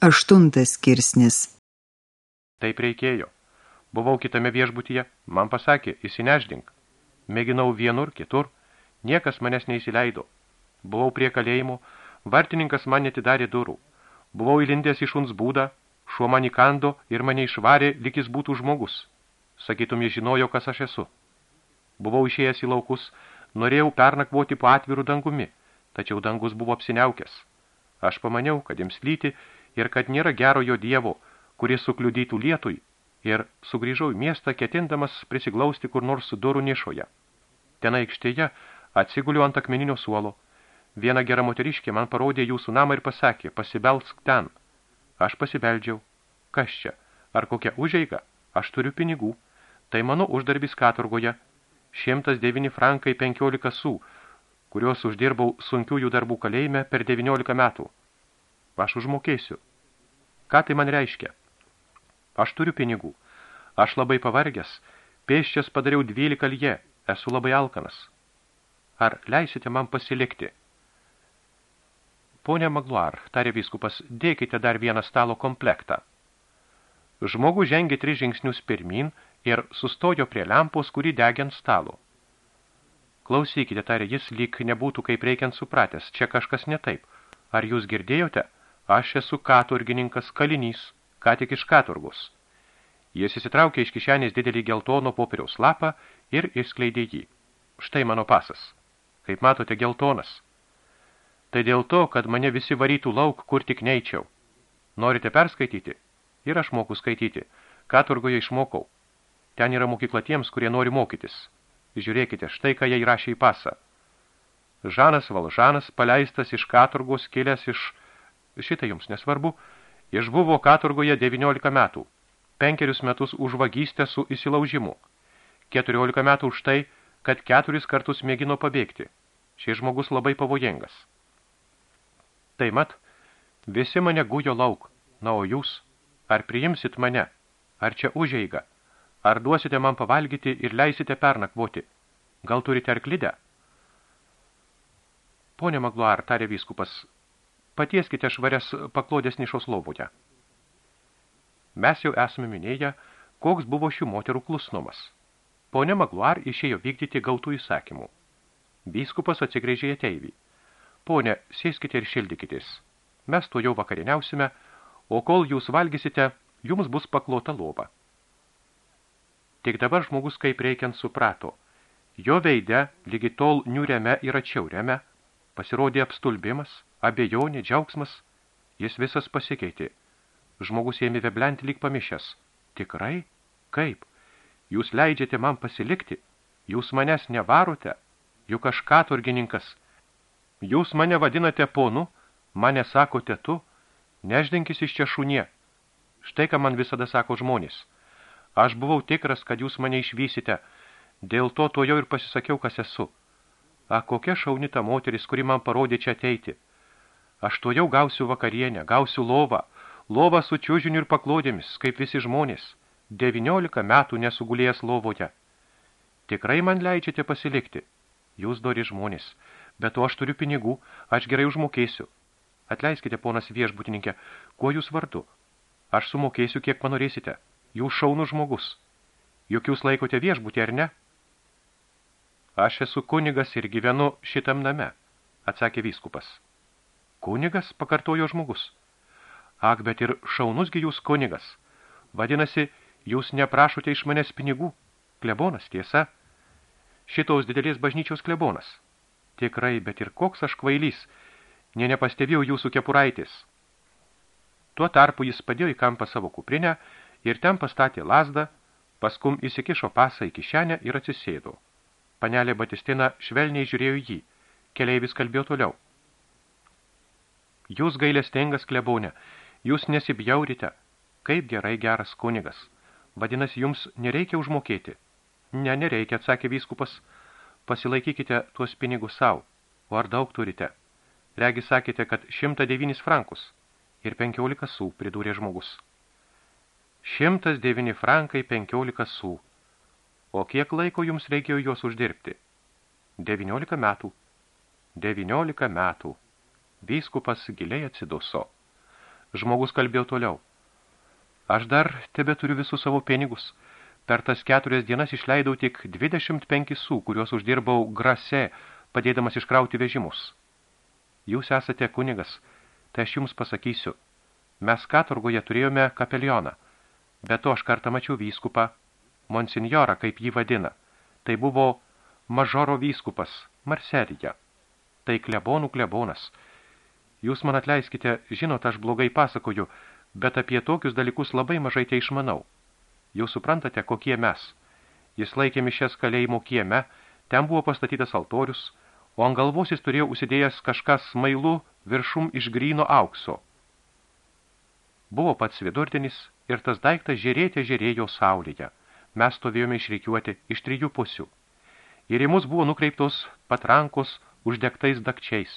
Aštuntas skirsnis. Taip reikėjo. Buvau kitame viešbutyje, man pasakė, įsineždink. Mėginau vienur, kitur, niekas manęs neįsileido. Buvau prie kalėjimo, vartininkas man netidarė durų. Buvau įlindęs iš šuns būdą, šuo man įkando ir mane išvarė, likis būtų žmogus. Sakytum, jis žinojo, kas aš esu. Buvau išėjęs į laukus, norėjau pernakvoti po atvirų dangumi, tačiau dangus buvo apsiniaukęs. Aš pamaniau, kad jiems lyti ir kad nėra gero jo dievo, kuris sukliudytų lietui, ir sugrįžau į miestą, ketindamas prisiglausti kur nors durų nišoje. Ten aikštėje atsiguliu ant akmeninio suolo. Viena gera moteriškė man parodė jūsų namą ir pasakė, pasibelsk ten. Aš pasibeldžiau. Kas čia? Ar kokia užeiga? Aš turiu pinigų. Tai mano uždarbis katurgoje. 109 frankai 15 sų, kuriuos uždirbau sunkiųjų darbų kalėjime per 19 metų. Aš užmokėsiu. Ką tai man reiškia? Aš turiu pinigų. Aš labai pavargęs. Pėščias padariau 12 lje. Esu labai alkanas. Ar leisite man pasilikti? Pone Magluar, tarė viskupas, dėkite dar vieną stalo komplektą. Žmogus žengė tris žingsnius pirmin ir sustojo prie lempos, kurį degiant stalo. Klausykite, tarė jis, lyg nebūtų kaip reikiant supratęs, čia kažkas ne taip. Ar jūs girdėjote? Aš esu katurgininkas kalinys, ką tik iš katurgus. Jis įsitraukė iš kišenės didelį geltono popieriaus lapą ir išskleidė jį. Štai mano pasas. Kaip matote, geltonas. Tai dėl to, kad mane visi varytų lauk, kur tik neičiau. Norite perskaityti? Ir aš moku skaityti. Katurgoje išmokau. Ten yra mokykla tiems, kurie nori mokytis. Žiūrėkite, štai ką jie įrašė į pasą. Žanas Valžanas, paleistas iš katurgos, kilęs iš Šitą jums nesvarbu. Išbuvo katurgoje 19 metų. Penkerius metus už vagystę su įsilaužimu. 14 metų už tai, kad keturis kartus mėgino pabėgti. Šis žmogus labai pavojingas. Tai mat, visi mane gujo lauk. Na, o jūs, ar priimsit mane? Ar čia užeiga? Ar duosite man pavalgyti ir leisite pernakvoti? Gal turite arklidę? Pone Magluar, tarė vyskupas, Patieskite švarias paklodės nišos lovoje. Mes jau esame minėję, koks buvo šių moterų klusnumas. Pone Magluar išėjo vykdyti gautų įsakymų. Vyskupas atsigrėžė ateivį. Pone, sėskite ir šildykitės. Mes to jau vakarieniausime, o kol jūs valgysite, jums bus paklota lova. Tik dabar žmogus kaip reikiant suprato. Jo veide, lygi tol niūrėme ir atšiauriame, pasirodė apstulbimas – abejonė, džiaugsmas, jis visas pasikeitė. Žmogus ėmė veblenti lyg pamišęs. Tikrai? Kaip? Jūs leidžiate man pasilikti? Jūs manęs nevarote? Juk aš katurgininkas. Jūs mane vadinate ponu, mane sakote tu, neždinkis iš čia šunie. Štai ką man visada sako žmonės. Aš buvau tikras, kad jūs mane išvysite, dėl to to jau ir pasisakiau, kas esu. A, kokia šauni ta moteris, kuri man parodė čia ateiti. Aš to jau gausiu vakarienę, gausiu lovą, lovą su čiužiniu ir paklodėmis, kaip visi žmonės. 19 metų nesugulėjęs lovoje. Tikrai man leidžiate pasilikti? Jūs dori žmonės, bet to aš turiu pinigų, aš gerai užmokėsiu. Atleiskite, ponas viešbutininkė, kuo jūs vardu? Aš sumokėsiu, kiek panorėsite. Jūs šaunų žmogus. Juk jūs laikote viešbutį, ar ne? Aš esu kunigas ir gyvenu šitam name, atsakė vyskupas. Kunigas, pakartojo žmogus. Ak, bet ir šaunusgi jūs kunigas. Vadinasi, jūs neprašote iš manęs pinigų. Klebonas, tiesa. Šitos didelės bažnyčios klebonas. Tikrai, bet ir koks aš kvailys. Ne nepastebėjau jūsų kepuraitės. Tuo tarpu jis padėjo į kampą savo kuprinę ir ten pastatė lasdą, paskum įsikišo pasą į kišenę ir atsisėdo. Panelė Batistina švelniai žiūrėjo jį. Keleivis kalbėjo toliau. Jūs gailestingas klebonė, jūs nesibjaurite, kaip gerai geras kunigas. Vadinasi, jums nereikia užmokėti. Ne, nereikia, atsakė vyskupas. Pasilaikykite tuos pinigus savo. O ar daug turite? Regi sakėte, kad 109 frankus ir 15 sų, pridūrė žmogus. 109 frankai 15 sų. O kiek laiko jums reikėjo juos uždirbti? 19 metų. 19 metų. Vyskupas giliai atsiduso. Žmogus kalbėjo toliau. Aš dar tebe turiu visus savo pinigus. Per tas keturias dienas išleidau tik 25 sų, kuriuos uždirbau grase, padėdamas iškrauti vežimus. Jūs esate kunigas, tai aš jums pasakysiu. Mes katorgoje turėjome kapelioną, bet to aš kartą mačiau vyskupą, monsinjorą, kaip jį vadina. Tai buvo mažoro vyskupas, Marselija. Tai klebonų klebonas. Jūs man atleiskite, žinot, aš blogai pasakoju, bet apie tokius dalykus labai mažai te išmanau. Jūs suprantate, kokie mes. Jis laikė mišes kalėjimo kieme, ten buvo pastatytas altorius, o ant galvos jis turėjo užsidėjęs kažkas smailu viršum iš gryno aukso. Buvo pats vidurdienis ir tas daiktas žiūrėtė žiūrėjo saulėje. Mes stovėjome išreikiuoti iš trijų pusių. Ir į mus buvo nukreiptos patrankos uždegtais dakčiais.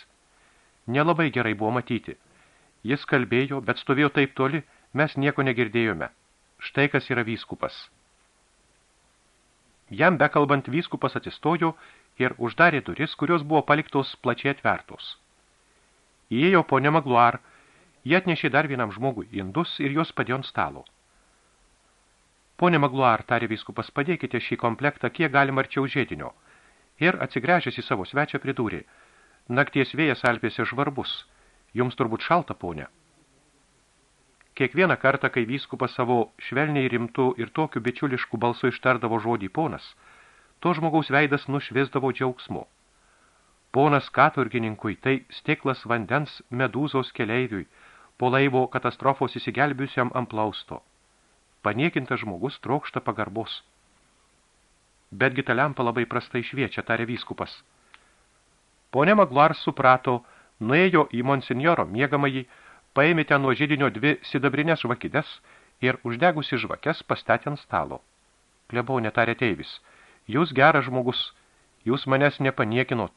Nelabai gerai buvo matyti. Jis kalbėjo, bet stovėjo taip toli, mes nieko negirdėjome. Štai kas yra vyskupas. Jam bekalbant vyskupas atsistojo ir uždarė duris, kurios buvo paliktos plačiai atvertos. Įėjo ponė Magluar, jie atnešė dar vienam žmogui indus ir juos padėjo ant stalo. Pone Magluar, tarė vyskupas, padėkite šį komplektą kiek galima arčiau žėdinio. Ir atsigręžęs į savo svečią pridūrė. Nakties vėjas alpėse žvarbus. Jums turbūt šalta, ponė. Kiekvieną kartą, kai vyskupas savo švelniai rimtų ir tokiu bičiulišku balsu ištardavo žodį ponas, to žmogaus veidas nušviesdavo džiaugsmu. Ponas katurgininkui tai stiklas vandens medūzos keleiviui, po laivo katastrofos įsigelbiusiam ant plausto. Paniekintas žmogus trokšta pagarbos. Betgi ta lempa labai prastai šviečia, tarė vyskupas. Pone Maglar suprato, nuėjo į monsinjoro miegamąjį, paėmė ten nuo žydinio dvi sidabrinės žvakides ir uždegusi žvakes pastatė ant stalo. Klebau netarė teivis – Jūs geras žmogus, jūs manęs nepaniekinot,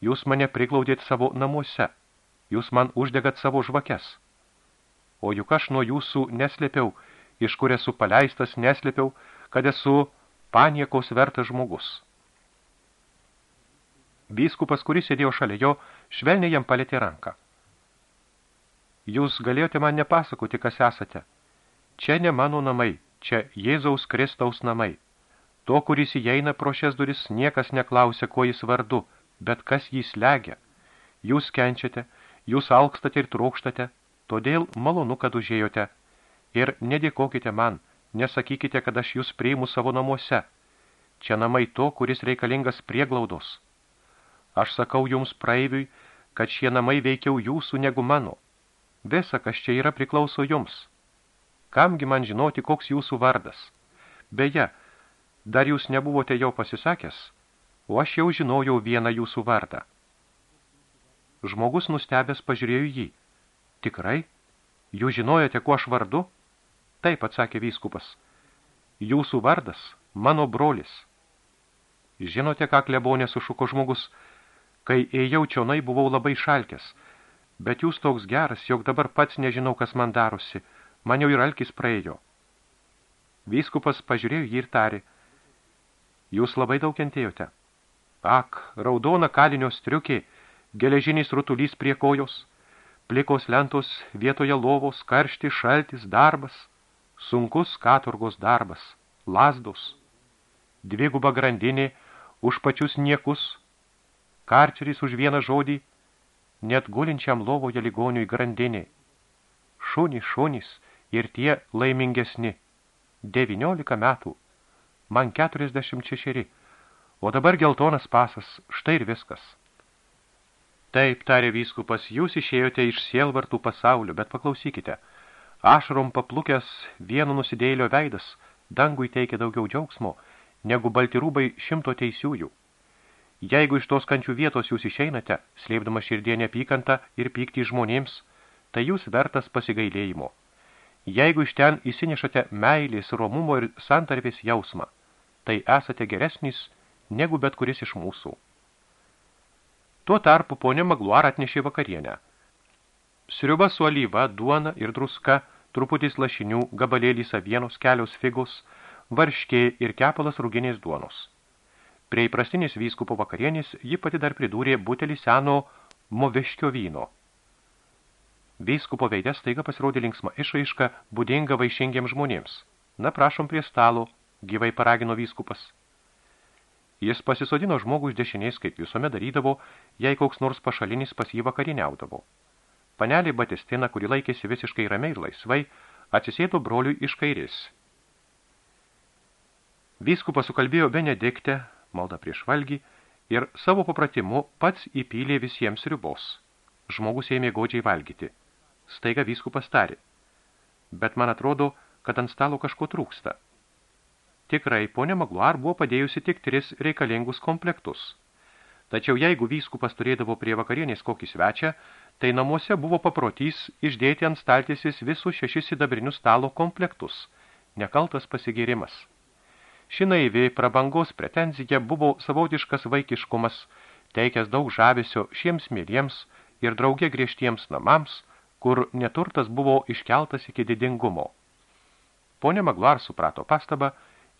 jūs mane priglaudėt savo namuose, jūs man uždegat savo žvakes. O juk aš nuo jūsų neslėpiau, iš kur esu paleistas, neslėpiau, kad esu paniekos vertas žmogus. Vyskupas, kuris sėdėjo šalia jo, švelniai jam palėtė ranką. Jūs galėjote man nepasakoti, kas esate. Čia ne mano namai, čia Jėzaus Kristaus namai. To, kuris įeina pro šias duris, niekas neklausia, kuo jis vardu, bet kas jį slegia. Jūs kenčiate, jūs alkstate ir trokštate, todėl malonu, kad užėjote. Ir nedėkokite man, nesakykite, kad aš jūs priimu savo namuose. Čia namai to, kuris reikalingas prieglaudos. Aš sakau jums praeiviui, kad šie namai veikiau jūsų negu mano. Visa, kas čia yra, priklauso jums. Kamgi man žinoti, koks jūsų vardas? Beje, Dar jūs nebuvote jau pasisakęs, o aš jau žinojau vieną jūsų vardą. Žmogus nustebęs pažiūrėjo jį. Tikrai? Jūs žinojote, kuo aš vardu? Taip, atsakė vyskupas. Jūsų vardas – mano brolis. Žinote, ką klebonė sušuko žmogus? Kai ėjau čionai, buvau labai šalkęs. Bet jūs toks geras, jog dabar pats nežinau, kas man darosi. Man jau ir alkis praėjo. Vyskupas pažiūrėjo jį ir tarė – Jūs labai daug kentėjote. Ak, raudona kalinio striukė, geležinis rutulys prie kojos, plikos lentos vietoje lovos, karšti, šaltis, darbas, sunkus katurgos darbas, lasdos, dviguba grandinė už pačius niekus, karceris už vieną žodį, net gulinčiam lovoje ligoniui grandinė. Šunys, šunys ir tie laimingesni. 19 metų man 46, o dabar geltonas pasas, štai ir viskas. Taip, tarė vyskupas, jūs išėjote iš sielvartų pasaulio, bet paklausykite, ašarom paplukęs vieno nusidėlio veidas, dangui teikia daugiau džiaugsmo, negu baltirūbai šimto teisiųjų. Jeigu iš tos kančių vietos jūs išeinate, slėpdama širdie neapykantą ir pykti žmonėms, tai jūs vertas pasigailėjimo. Jeigu iš ten įsinešate meilės, romumo ir santarvės jausmą, tai esate geresnis negu bet kuris iš mūsų. Tuo tarpu ponė Magluar atnešė vakarienę. Sriuba su alyva, duona ir druska, truputis lašinių, gabalėlys avienos, kelios figos, varškė ir kepalas ruginės duonos. Prie įprastinės vyskupo vakarienės ji pati dar pridūrė butelį seno moviškio vyno. Vyskupo veidės staiga pasirodė linksma išraiška, būdinga vaišingiems žmonėms. Na, prašom prie stalo, gyvai paragino vyskupas. Jis pasisodino žmogų iš dešinės, kaip visuomet darydavo, jei koks nors pašalinis pas jį vakariniaudavo. Panelė Batistina, kuri laikėsi visiškai ramiai ir laisvai, atsisėdo broliui iš kairės. Vyskupas sukalbėjo Benediktę, maldą prieš valgį, ir savo papratimu pats įpylė visiems ribos. Žmogus ėmė godžiai valgyti. Staiga vyskupas tarė. Bet man atrodo, kad ant stalo kažko trūksta. Tikrai, ponė Magluar buvo padėjusi tik tris reikalingus komplektus. Tačiau jeigu vyskupas turėdavo prie vakarienės kokį svečią, tai namuose buvo paprotys išdėti ant staltisis visus šešis sidabrinius stalo komplektus. Nekaltas pasigėrimas. Ši naivi prabangos pretenzija buvo savotiškas vaikiškumas, teikęs daug žavesio šiems mėliems ir drauge griežtiems namams, kur neturtas buvo iškeltas iki didingumo. Ponė Magluar suprato pastabą,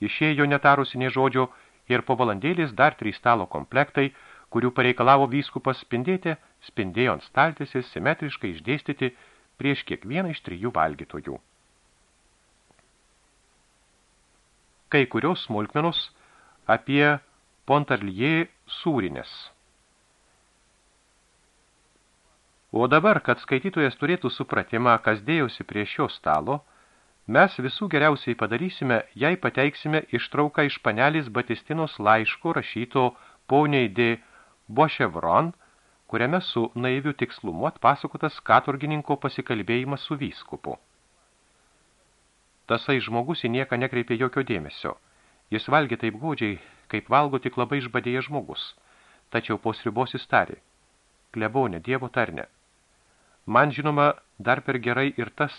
išėjo netarusi nei žodžio ir po valandėlės dar trys stalo komplektai, kurių pareikalavo vyskupas spindėti, spindėjo ant staltisis simetriškai išdėstyti prieš kiekvieną iš trijų valgytojų. Kai kurios smulkmenos apie Pontarlie sūrinės. O dabar, kad skaitytojas turėtų supratimą, kas dėjosi prie šio stalo, Mes visų geriausiai padarysime, jei pateiksime ištrauką iš panelės Batistinos laiško rašyto poniai de Bochevron, kuriame su naiviu tikslumu atpasakotas katurgininko pasikalbėjimas su vyskupu. Tasai žmogus į nieką nekreipė jokio dėmesio. Jis valgė taip godžiai, kaip valgo tik labai išbadėjęs žmogus. Tačiau po sribos jis tarė. Klebonė, dievo tarne. Man žinoma dar per gerai ir tas,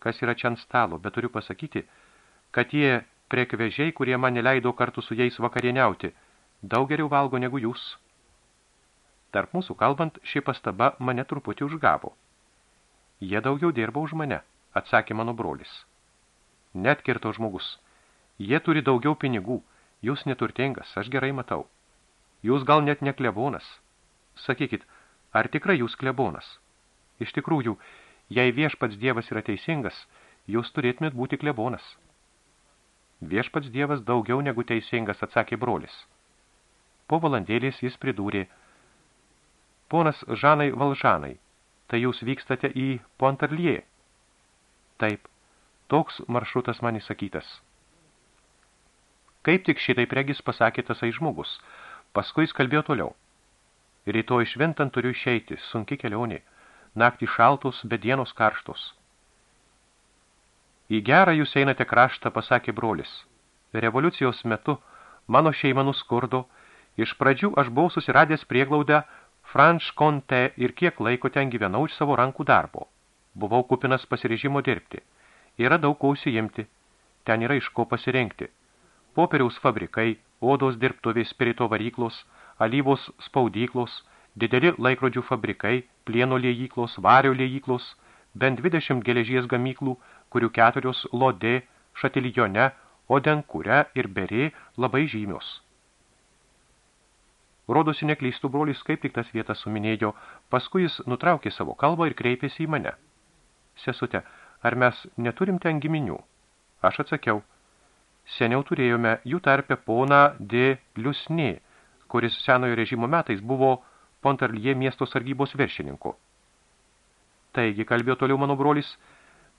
kas yra čia ant stalo, bet turiu pasakyti, kad tie prekvežiai, kurie man neleido kartu su jais vakarieniauti, daug geriau valgo negu jūs. Tarp mūsų kalbant, ši pastaba mane truputį užgavo. Jie daugiau dirba už mane, atsakė mano brolis. Net kirto žmogus. Jie turi daugiau pinigų, jūs neturtingas, aš gerai matau. Jūs gal net ne klebonas. Sakykit, ar tikrai jūs klebonas? Iš tikrųjų, Jei viešpats dievas yra teisingas, jūs turėtumėt būti klebonas. Viešpats dievas daugiau negu teisingas, atsakė brolis. Po valandėlės jis pridūrė, ponas Žanai Valžanai, tai jūs vykstate į Pontarlie. Taip, toks maršrutas man įsakytas. Kaip tik šitai pregis pasakė tasai žmogus, paskui jis kalbėjo toliau. Rytoj šventant turiu išeiti, sunki kelionė naktį šaltos, bet dienos karštos. Į gerą jūs einate kraštą, pasakė brolis. Revoliucijos metu mano šeima nuskurdo, iš pradžių aš buvau susiradęs prieglaudę Franč Conte ir kiek laiko ten gyvenau iš savo rankų darbo. Buvau kupinas pasirežimo dirbti. Yra daug ko užsiimti. Ten yra iš ko pasirengti. Popieriaus fabrikai, odos dirbtuvės, spirito varyklos, alyvos spaudyklos – dideli laikrodžių fabrikai, plieno liejyklos, vario liejyklos, bent 20 geležies gamyklų, kurių keturios Lodė, Šatiljone, Odenkure ir Berė labai žymios. Rodosi neklystų brolis, kaip tik tas vietas suminėjo, paskui jis nutraukė savo kalbą ir kreipėsi į mane. Sesute, ar mes neturim ten giminių? Aš atsakiau. Seniau turėjome jų tarpę poną de Liusnė, kuris senojo režimo metais buvo Pontarlie miesto sargybos viršininku. Taigi, kalbėjo toliau mano brolis,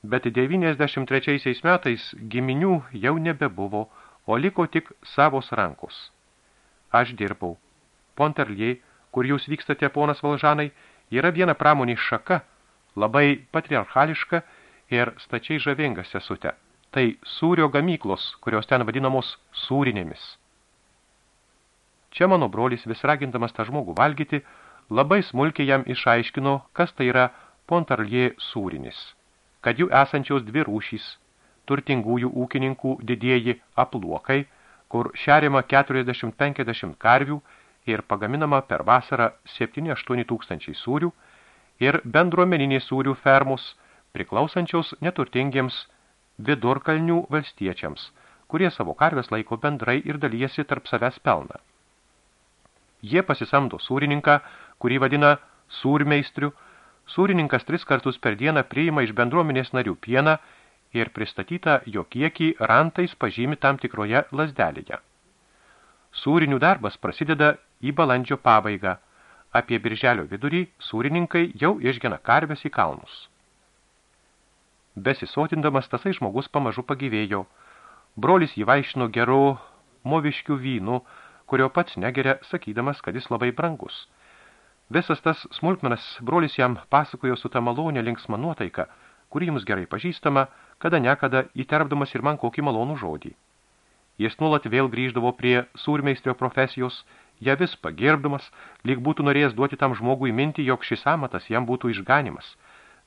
bet 93 metais giminių jau nebebuvo, o liko tik savos rankos. Aš dirbau. Pontarlie, kur jūs vykstate, ponas Valžanai, yra viena pramonės šaka, labai patriarchališka ir stačiai žavinga sesute. Tai sūrio gamyklos, kurios ten vadinamos sūrinėmis. Čia mano brolis, vis ragindamas tą žmogų valgyti, labai smulkiai jam išaiškino, kas tai yra Pontarlie sūrinis, kad jų esančios dvi rūšys, turtingųjų ūkininkų didieji apluokai, kur šeriama 40-50 karvių ir pagaminama per vasarą 7-8 tūkstančiai sūrių, ir bendruomeninės sūrių fermus, priklausančios neturtingiems vidurkalnių valstiečiams, kurie savo karvės laiko bendrai ir dalyjasi tarp savęs pelną. Jie pasisamdo sūrininką, kurį vadina sūrmeistriu, Sūrininkas tris kartus per dieną priima iš bendruomenės narių pieną ir pristatytą jo kiekį rantais pažymi tam tikroje lasdelėje. Sūrinių darbas prasideda į balandžio pabaigą. Apie birželio vidurį sūrininkai jau išgena karves į kalnus. Besisotindamas tasai žmogus pamažu pagyvėjo. Brolis jį vaišino geru moviškių vynų, kurio pats negeria, sakydamas, kad jis labai brangus. Visas tas smulkmenas brolis jam pasakojo su ta malonė linksma nuotaika, kuri jums gerai pažįstama, kada nekada įterpdamas ir man kokį malonų žodį. Jis nuolat vėl grįždavo prie sūrmeistrio profesijos, ją vis pagerbdamas, lyg būtų norėjęs duoti tam žmogui minti, jog šis amatas jam būtų išganimas,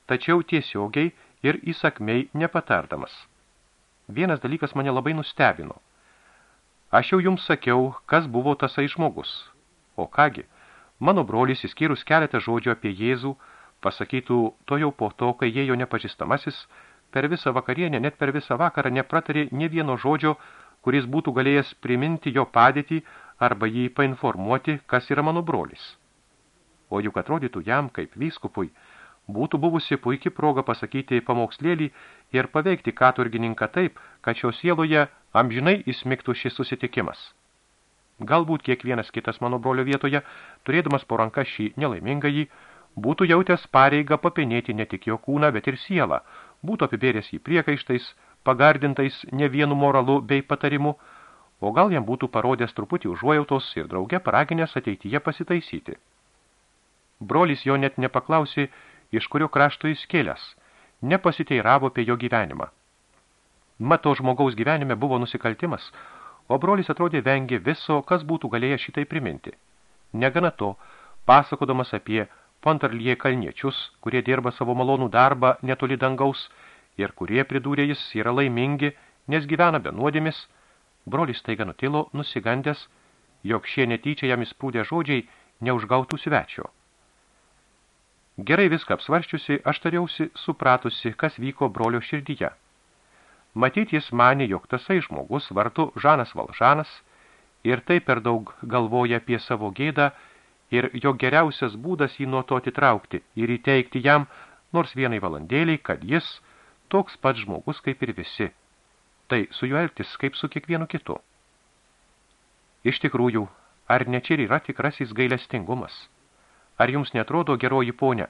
tačiau tiesiogiai ir įsakmei nepatardamas. Vienas dalykas mane labai nustebino. Aš jau jums sakiau, kas buvo tasai žmogus. O kągi, mano brolis, įskyrus keletą žodžių apie Jėzų, pasakytų to jau po to, kai jėjo nepažįstamasis, per visą vakarienę, net per visą vakarą nepratarė ne vieno žodžio, kuris būtų galėjęs priminti jo padėtį arba jį painformuoti, kas yra mano brolis. O juk atrodytų jam, kaip vyskupui, būtų buvusi puikia proga pasakyti pamokslėlį ir paveikti katurgininką taip, kad šios sieloje amžinai įsmigtų šis susitikimas. Galbūt kiekvienas kitas mano brolio vietoje, turėdamas po ranka šį nelaimingąjį, būtų jautęs pareigą papinėti ne tik jo kūną, bet ir sielą, būtų apibėręs jį priekaištais, pagardintais ne vienu moralu bei patarimu, o gal jam būtų parodęs truputį užuojautos ir drauge paraginęs ateityje pasitaisyti. Brolis jo net nepaklausė, iš kurio krašto jis kėlęs, nepasiteiravo apie jo gyvenimą. Mato žmogaus gyvenime buvo nusikaltimas, o brolis atrodė vengė viso, kas būtų galėję šitai priminti. Negana to, pasakodamas apie Pontarlie kalniečius, kurie dirba savo malonų darbą netoli dangaus ir kurie, pridūrė jis, yra laimingi, nes gyvena be nuodėmis, brolis taiga nutilo, nusigandęs, jog šie netyčia jam įsprūdė žodžiai neužgautų svečio. Gerai viską apsvarščiusi, aš tariausi, supratusi, kas vyko brolio širdyje. Matyt, jis manė, jog tasai žmogus vartu Žanas Valžanas ir tai per daug galvoja apie savo gėdą ir jo geriausias būdas jį nuo to atitraukti ir įteikti jam nors vienai valandėliai, kad jis toks pats žmogus kaip ir visi. Tai su juo elgtis kaip su kiekvienu kitu. Iš tikrųjų, ar ne čia yra tikrasis gailestingumas? Ar jums netrodo, geroji ponia,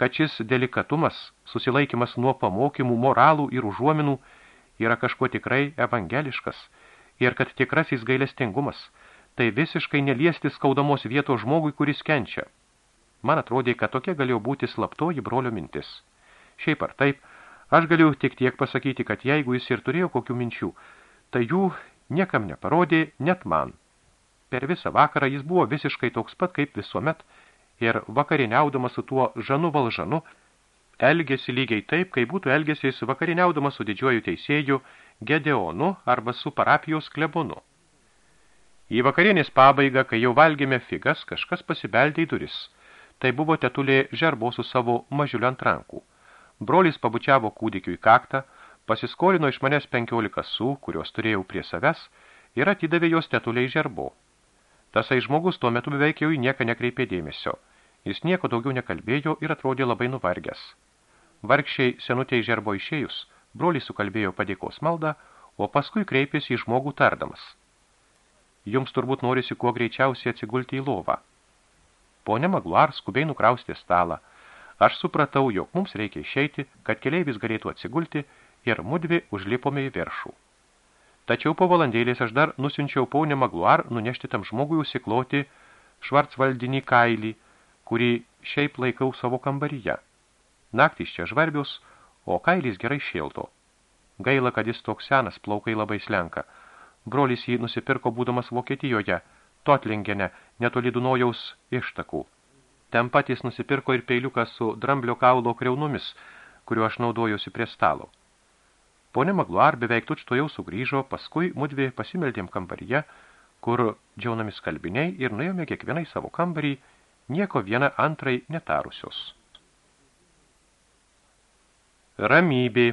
kad šis delikatumas, susilaikimas nuo pamokymų, moralų ir užuominų yra kažkuo tikrai evangeliškas ir kad tikrasis gailestingumas – tai visiškai neliesti skaudamos vietos žmogui, kuris kenčia. Man atrodė, kad tokia galėjo būti slaptoji brolio mintis. Šiaip ar taip, aš galiu tik tiek pasakyti, kad jeigu jis ir turėjo kokių minčių, tai jų niekam neparodė, net man. Per visą vakarą jis buvo visiškai toks pat kaip visuomet ir vakariniaudamas su tuo žanu valžanu, elgėsi lygiai taip, kai būtų elgėsis vakariniaudamas su didžiuoju teisėju Gedeonu arba su parapijos klebonu. Į vakarienės pabaigą, kai jau valgėme figas, kažkas pasibeldė į duris. Tai buvo tetulė žerbo su savo mažiuliu ant rankų. Brolis pabučiavo kūdikiu į kaktą, pasiskolino iš manęs penkiolika su, kuriuos turėjau prie savęs, ir atidavė jos tetuliai žerbo. Tasai žmogus tuo metu beveik jau į nieką nekreipė dėmesio. Jis nieko daugiau nekalbėjo ir atrodė labai nuvargęs. Vargšiai senutei žerbo išėjus, brolis sukalbėjo padėkos maldą, o paskui kreipėsi į žmogų tardamas – jums turbūt norisi kuo greičiausiai atsigulti į lovą. Pone Magluar skubiai nukraustė stalą. Aš supratau, jog mums reikia išeiti, kad keleivis galėtų atsigulti ir mudvi užlipome į viršų. Tačiau po valandėlės aš dar nusinčiau ponę Magluar nunešti tam žmogui užsikloti švarcvaldinį kailį, kurį šiaip laikau savo kambaryje. Naktys čia žvarbius, o kailis gerai šilto. Gaila, kad jis toks senas, plaukai labai slenka – Brolis jį nusipirko būdamas Vokietijoje, Totlingene, netoli Dunojaus ištakų. Ten pat jis nusipirko ir peiliuką su dramblio kaulo kreunumis, kuriuo aš naudojusi prie stalo. Pone Magluar beveik tučto jau sugrįžo, paskui mudvi pasimeldėm kambaryje, kur džiaunami skalbiniai ir nuėjome kiekvienai savo kambarį, nieko viena antrai netarusios. Ramybė.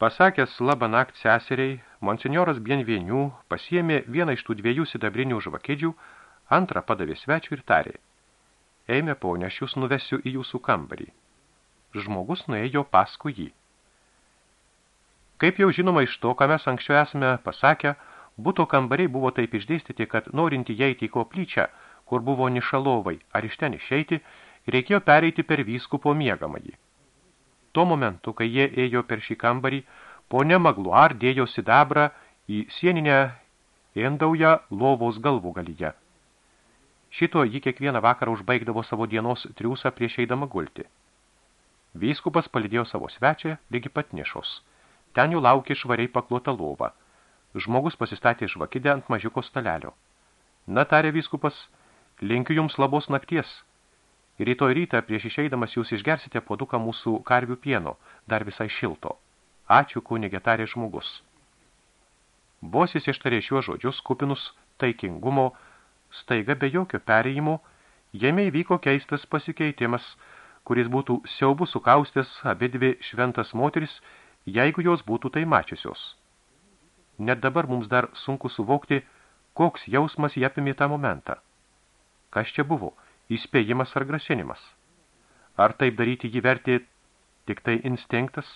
Pasakęs labą nakt seseriai, monsinjoras Bienvenių pasiėmė vieną iš tų dviejų sidabrinių žvakidžių, antrą padavė svečių ir tarė. eime ponė, aš jūs nuvesiu į jūsų kambarį. Žmogus nuėjo paskui jį. Kaip jau žinoma iš to, ką mes anksčiau esame pasakę, būto kambariai buvo taip išdėstyti, kad norinti įeiti į koplyčią, kur buvo nišalovai, ar iš ten išeiti, reikėjo pereiti per vyskupo miegamąjį. Tuo momentu, kai jie ėjo per šį kambarį, ponė Magluar dėjo sidabrą į sieninę indaują lovos galvų galyje. Šito ji kiekvieną vakarą užbaigdavo savo dienos triūsą prieš eidama gulti. Vyskupas palidėjo savo svečią lygi pat nišos. Ten jų laukė švariai paklota lova. Žmogus pasistatė žvakidę ant mažiuko stalelio. Na, tarė vyskupas, linkiu jums labos nakties. Rytoj rytą prieš išeidamas jūs išgersite poduką mūsų karvių pieno, dar visai šilto. Ačiū, kunigė, tarė žmogus. Bosis ištarė šiuos žodžius, kupinus taikingumo, staiga be jokio perėjimo, jame įvyko keistas pasikeitimas, kuris būtų siaubų sukaustęs abidvi šventas moteris, jeigu jos būtų tai mačiusios. Net dabar mums dar sunku suvokti, koks jausmas jie apimė tą momentą. Kas čia buvo? Įspėjimas ar grasinimas? Ar taip daryti jį vertė tik tai instinktas,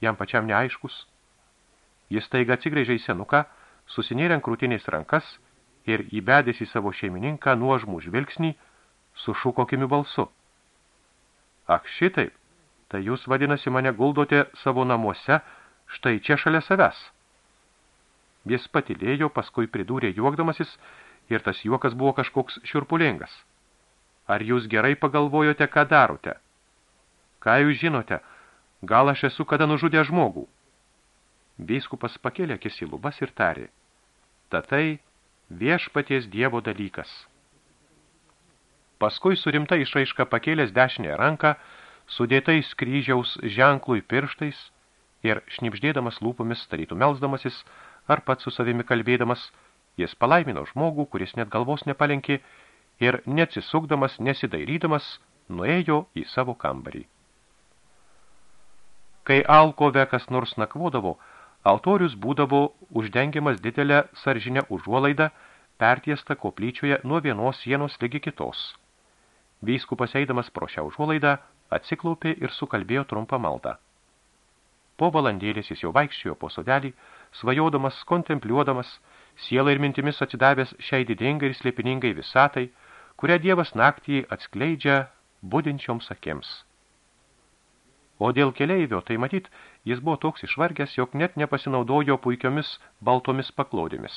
jam pačiam neaiškus? Jis taiga atsigrėžė į senuką, susinėrė ant krūtinės rankas ir įbedęs į savo šeimininką nuožmų žvilgsnį, sušuko kimiu balsu. Ak šitaip, tai jūs vadinasi mane guldote savo namuose, štai čia šalia savęs. Jis patilėjo, paskui pridūrė juokdamasis ir tas juokas buvo kažkoks šiurpulingas. Ar jūs gerai pagalvojote, ką darote? Ką jūs žinote, gal aš esu kada nužudė žmogų? Vyskupas pakėlė akis į lubas ir tarė. Tatai viešpaties dievo dalykas. Paskui su rimta išraiška pakėlęs dešinę ranką, sudėtais kryžiaus ženklui pirštais ir šnipždėdamas lūpomis, tarytų melsdamasis, ar pats su savimi kalbėdamas, jis palaimino žmogų, kuris net galvos nepalenkė ir neatsisukdamas, nesidairydamas, nuėjo į savo kambarį. Kai alkove kas nors nakvodavo, Altorius būdavo uždengiamas didelę saržinę užuolaidą, pertiesta koplyčioje nuo vienos sienos lygi kitos. Vyskupas eidamas pro šią užuolaidą atsiklaupė ir sukalbėjo trumpą maldą. Po valandėlės jis jau vaikščiojo po sodelį, svajodamas, kontempliuodamas, sielą ir mintimis atsidavęs šiai didingai ir slėpiningai visatai, kurią Dievas naktį atskleidžia budinčioms akims. O dėl keleivio, tai matyt, jis buvo toks išvargęs, jog net nepasinaudojo puikiomis baltomis paklodėmis.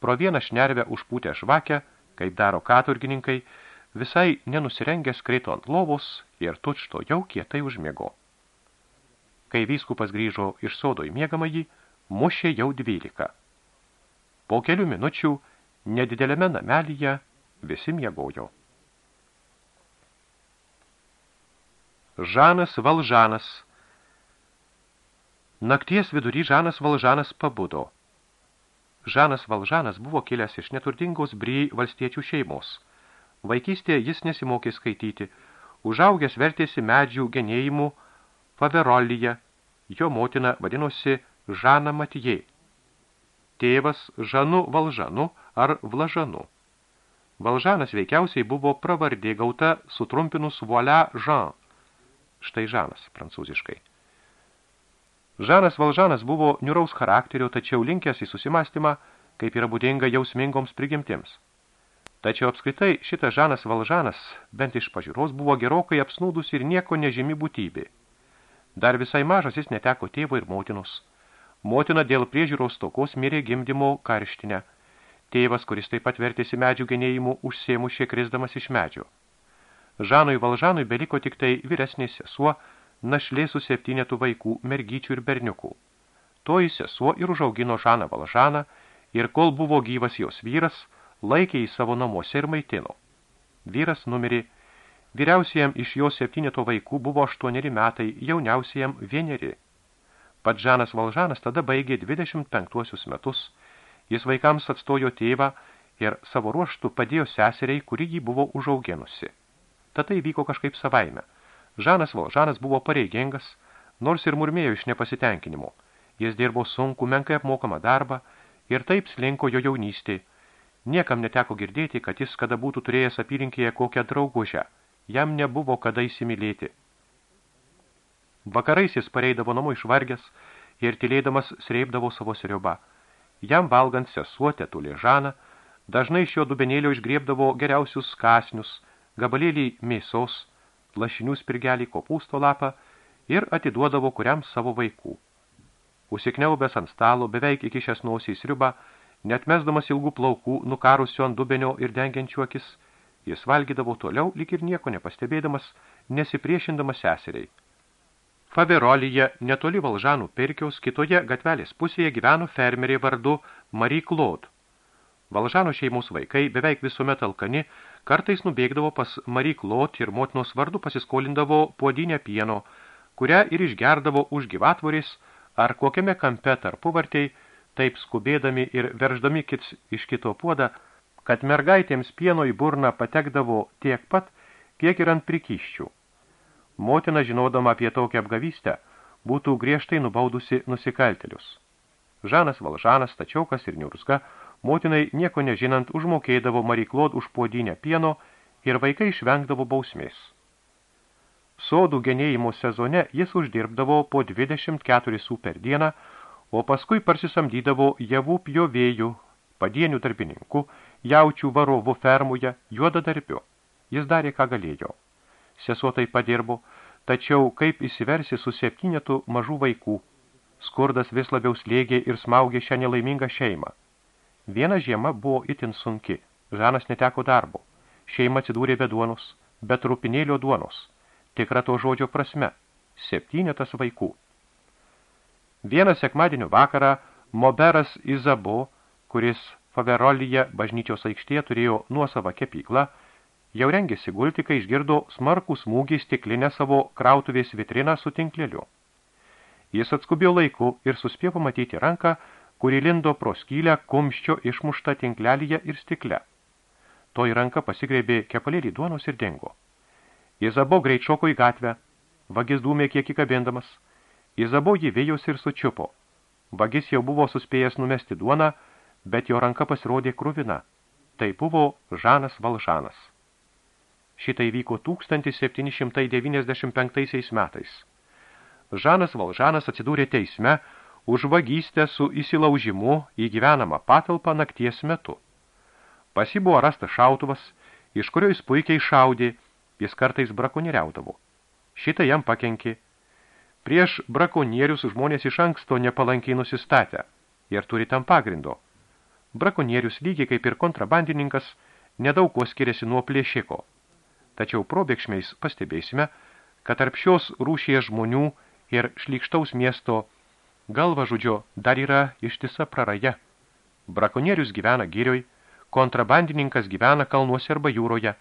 Pro vieną šnervę užpūtę žvakę, kaip daro katurgininkai, visai nenusirengęs kreito ant lovos ir tučto jau kietai užmiego. Kai vyskupas grįžo iš sodo į miegamąjį, mušė jau dvylika. Po kelių minučių nedidelėme namelyje visi miegojo. Žanas Valžanas. Nakties vidury Žanas Valžanas pabudo. Žanas Valžanas buvo kilęs iš neturtingos Brijai valstiečių šeimos. Vaikystėje jis nesimokė skaityti, užaugęs vertėsi medžių genėjimų Faverolyje, jo motina vadinosi Žana Matijai. Tėvas Žanu Valžanu ar Vlažanu. Valžanas veikiausiai buvo pravardė gauta sutrumpinus Volia Jean. Štai Žanas, prancūziškai. Žanas Valžanas buvo niuraus charakterio, tačiau linkęs į susimastymą, kaip yra būdinga jausmingoms prigimtims. Tačiau apskritai šitas Žanas Valžanas, bent iš pažiūros, buvo gerokai apsnūdus ir nieko nežymi būtybė. Dar visai mažas jis neteko tėvo ir motinos. Motina dėl priežiūros tokos mirė gimdymo karštinę. Tėvas, kuris taip pat vertėsi medžių genėjimų, užsėmušė krisdamas iš medžio. Žanui Valžanui beliko tik tai vyresnė sesuo, našlė su septynetų vaikų, mergyčių ir berniukų. Toji sesuo ir užaugino Žaną Valžaną ir kol buvo gyvas jos vyras, laikė į savo namuose ir maitino. Vyras numirė, vyriausiajam iš jo septyneto vaikų buvo aštuoneri metai, jauniausiajam vieneri. Pat Žanas Valžanas tada baigė 25 metus, jis vaikams atstojo tėvą ir savo ruoštų padėjo seseriai, kuri jį buvo užauginusi. Tad tai vyko kažkaip savaime. Žanas Valžanas buvo pareigingas, nors ir murmėjo iš nepasitenkinimo. Jis dirbo sunku, menkai apmokamą darbą ir taip slinko jo jaunystė. Niekam neteko girdėti, kad jis kada būtų turėjęs apylinkėje kokią draugužę. jam nebuvo kada įsimylėti. Vakarais jis pareidavo namo išvargęs ir tylėdamas sreipdavo savo sriubą. Jam valgant sesuo tetulė Žana, dažnai iš jo dubenėlio išgriebdavo geriausius kasnius, gabalėlį mėsos, lašinių spirgelį kopūsto lapą ir atiduodavo kuriam savo vaikų. Užsikniaubęs ant stalo, beveik įkišęs nosį į sriubą, net mesdamas ilgų plaukų, nukarusio ant dubenio ir dengiančių akis, jis valgydavo toliau, lyg ir nieko nepastebėdamas, nesipriešindamas seseriai. Faverolyje, netoli Valžanų pirkiaus, kitoje gatvelės pusėje gyveno fermerė vardu Marie Claude. Valžano šeimos vaikai, beveik visuomet alkani, kartais nubėgdavo pas Marie Claude ir motinos vardu pasiskolindavo puodinę pieno, kurią ir išgerdavo už gyvatvoris ar kokiame kampe tarpuvartiai, taip skubėdami ir verždami kits iš kito puodą, kad mergaitėms pieno į burną patekdavo tiek pat, kiek ir ant prikiščių. Motina, žinodama apie tokią apgavystę, būtų griežtai nubaudusi nusikaltelius. Žanas Valžanas, tačiaukas ir niursga, motinai nieko nežinant užmokėdavo Mariklod už puodinę pieno ir vaikai išvengdavo bausmės. Sodų genėjimo sezone jis uždirbdavo po 24 sų per dieną, o paskui parsisamdydavo javų pjovėjų, padienių darbininkų, jaučių varovų fermoje, juodadarbiu. Jis darė, ką galėjo. Sesuo tai padirbo, tačiau kaip įsiversi su septynetu mažų vaikų. Skurdas vis labiau slėgė ir smaugė šią nelaimingą šeimą. Viena žiema buvo itin sunki. Žanas neteko darbo. Šeima atsidūrė be duonos, be trupinėlio duonos. Tikra to žodžio prasme. Septynetas vaikų. Vieną sekmadienio vakarą Moberas Izabo, kuris Faverolyje bažnyčios aikštėje turėjo nuosavą kepyklą, Jau rengėsi gulti, kai išgirdo smarkų smūgį stiklinę savo krautuvės vitriną su tinkleliu. Jis atskubėjo laiku ir suspėjo pamatyti ranką, kuri lindo pro skylę kumščio išmuštą tinklelyje ir stikle. Toji ranka pasigrėbė kepalėlį duonos ir dingo. Izabo greit šoko į gatvę, vagis dūmė kiek įkabindamas. Izabo jį vėjus ir sučiupo. Vagis jau buvo suspėjęs numesti duoną, bet jo ranka pasirodė kruvina. Tai buvo Žanas Valžanas. Šitai vyko 1795 metais. Žanas Valžanas atsidūrė teisme už vagystę su įsilaužimu į gyvenamą patalpą nakties metu. Pasi buvo rastas šautuvas, iš kurio jis puikiai šaudė, jis kartais brakonieriaudavo. Šitą jam pakenkė. Prieš brakonierius žmonės iš anksto nepalankiai nusistatę ir turi tam pagrindo. Brakonierius lygiai kaip ir kontrabandininkas nedaug kuo skiriasi nuo plėšiko. Tačiau probėgšmiais pastebėsime, kad tarp šios rūšies žmonių ir šlykštaus miesto galvažudžio dar yra ištisa praraja. Brakonierius gyvena gyrioj, kontrabandininkas gyvena kalnuose arba jūroje.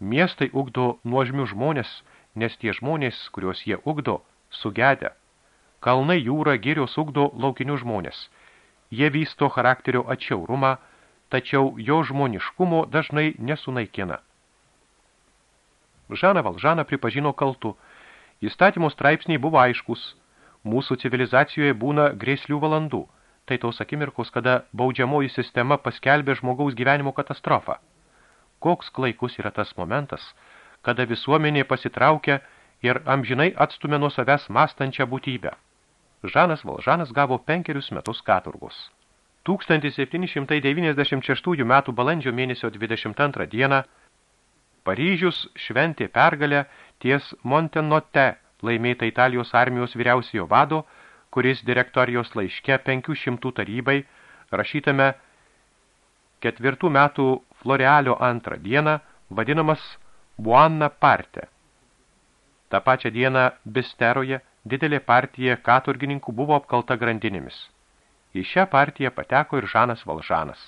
Miestai ugdo nuožmių žmonės, nes tie žmonės, kuriuos jie ugdo, sugedę. Kalnai jūra girios ugdo laukinių žmonės. Jie vysto charakterio atšiaurumą, tačiau jo žmoniškumo dažnai nesunaikina. Žaną Valžaną pripažino kaltu. Įstatymo straipsniai buvo aiškus. Mūsų civilizacijoje būna grėslių valandų. Tai tos akimirkos, kada baudžiamoji sistema paskelbė žmogaus gyvenimo katastrofą. Koks klaikus yra tas momentas, kada visuomenė pasitraukia ir amžinai atstumė nuo savęs mastančią būtybę. Žanas Valžanas gavo penkerius metus katurgos. 1796 metų balandžio mėnesio 22 dieną Paryžius šventė pergalę ties Montenote laimėta Italijos armijos vyriausiojo vado, kuris direktorijos laiške 500 tarybai rašytame ketvirtų metų Florealio antrą dieną vadinamas Buanna parte. Ta pačią dieną Bisteroje didelė partija katurgininkų buvo apkalta grandinėmis. Į šią partiją pateko ir Žanas Valžanas.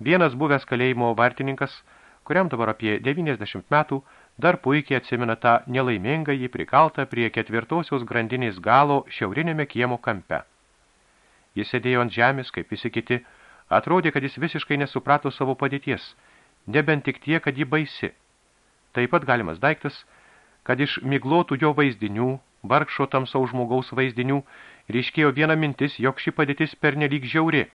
Vienas buvęs kalėjimo vartininkas – kuriam dabar apie 90 metų, dar puikiai atsimena tą nelaimingą jį prikaltą prie ketvirtosios grandinės galo šiaurinėme kiemo kampe. Jis sėdėjo ant žemės, kaip visi kiti, atrodė, kad jis visiškai nesuprato savo padėties, nebent tik tie, kad ji baisi. Taip pat galimas daiktas, kad iš miglotų jo vaizdinių, vargšo tamsaus žmogaus vaizdinių, ryškėjo viena mintis, jog ši padėtis pernelyg žiauri,